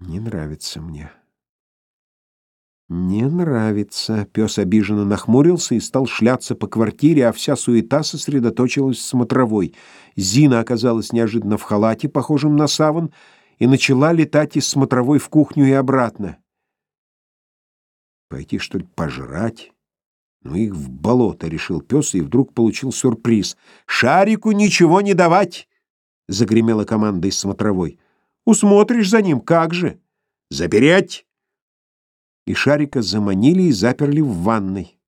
Не нравится мне. Не нравится. Пес обиженно нахмурился и стал шляться по квартире, а вся суета сосредоточилась в смотровой. Зина оказалась неожиданно в халате, похожем на саван, и начала летать из смотровой в кухню и обратно. Пойти, что ли, пожрать? Ну их в болото, решил пес, и вдруг получил сюрприз. «Шарику ничего не давать!» — загремела команда из смотровой. «Усмотришь за ним, как же!» «Запереть!» И Шарика заманили и заперли в ванной.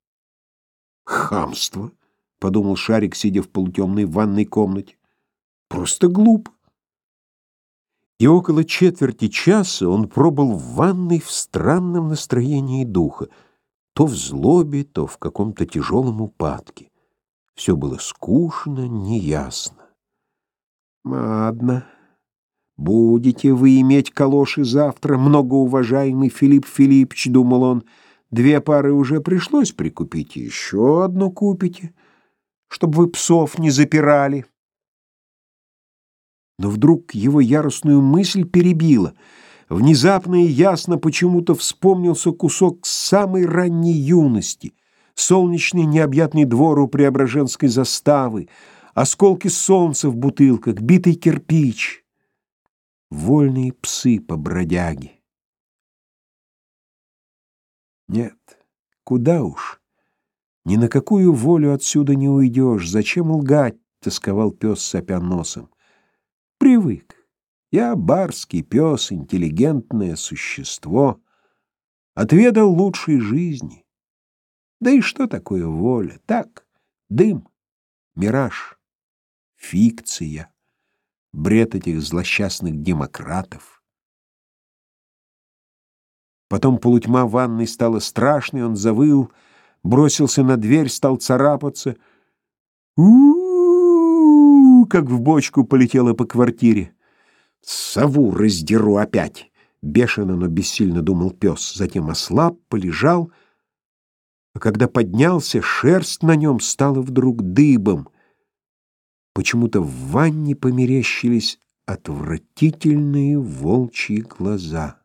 «Хамство!» — подумал Шарик, сидя в полутемной ванной комнате. «Просто глупо!» И около четверти часа он пробыл в ванной в странном настроении духа, то в злобе, то в каком-то тяжелом упадке. Все было скучно, неясно. «Ладно, будете вы иметь калоши завтра, многоуважаемый Филипп Филиппович», — думал он, — «две пары уже пришлось прикупить, еще одну купите, чтобы вы псов не запирали». Но вдруг его яростную мысль перебила. Внезапно и ясно почему-то вспомнился кусок самой ранней юности, солнечный необъятный двор у Преображенской заставы, осколки солнца в бутылках, битый кирпич, вольные псы по бродяге. Нет, куда уж, ни на какую волю отсюда не уйдешь, зачем лгать, тосковал пес сопя носом. Привык. Я барский пес, интеллигентное существо, отведал лучшей жизни. Да и что такое воля? Так, дым, мираж, фикция, бред этих злосчастных демократов. Потом полутьма ванной стала страшной, он завыл, бросился на дверь, стал царапаться. у у как в бочку полетела по квартире. «Сову раздеру опять!» — бешено, но бессильно думал пес. Затем ослаб, полежал, а когда поднялся, шерсть на нем стала вдруг дыбом. Почему-то в ванне померещились отвратительные волчьи глаза.